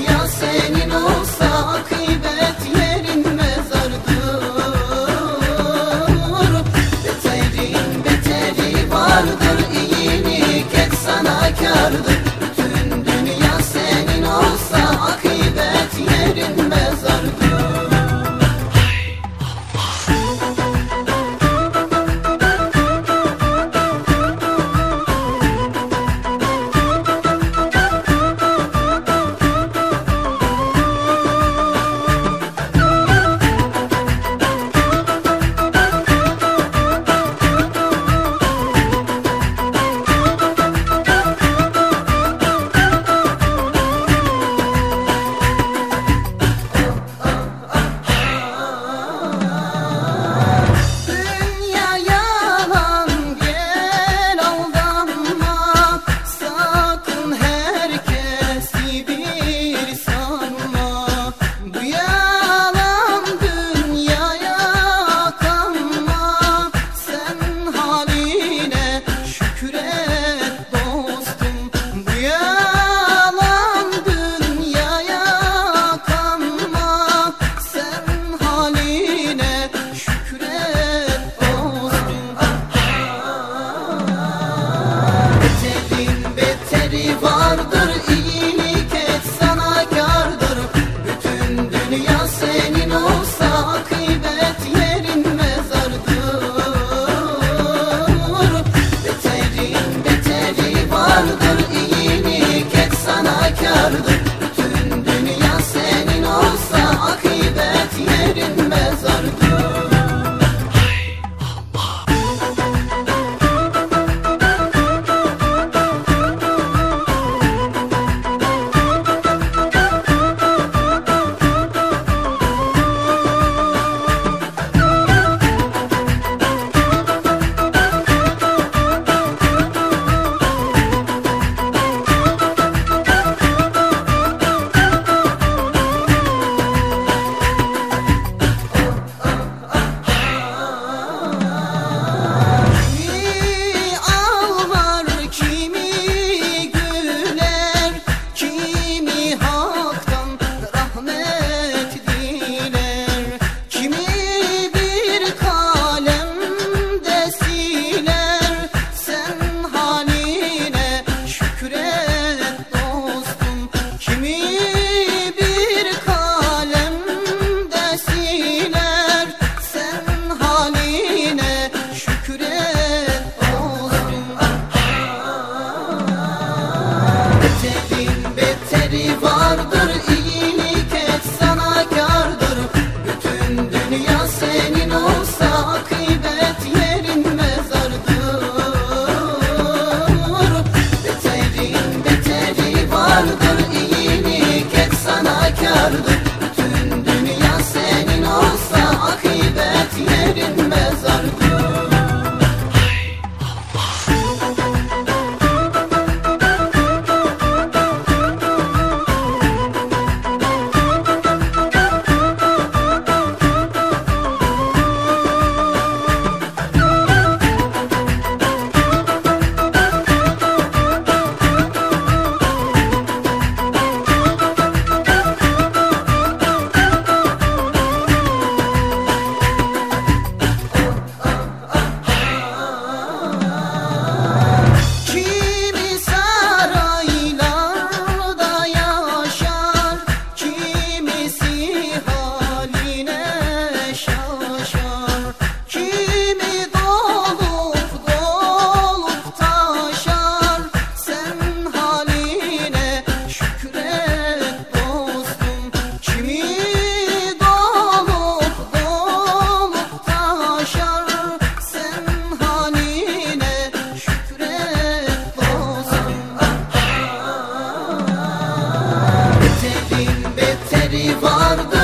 criança em kardı 나를 vardı.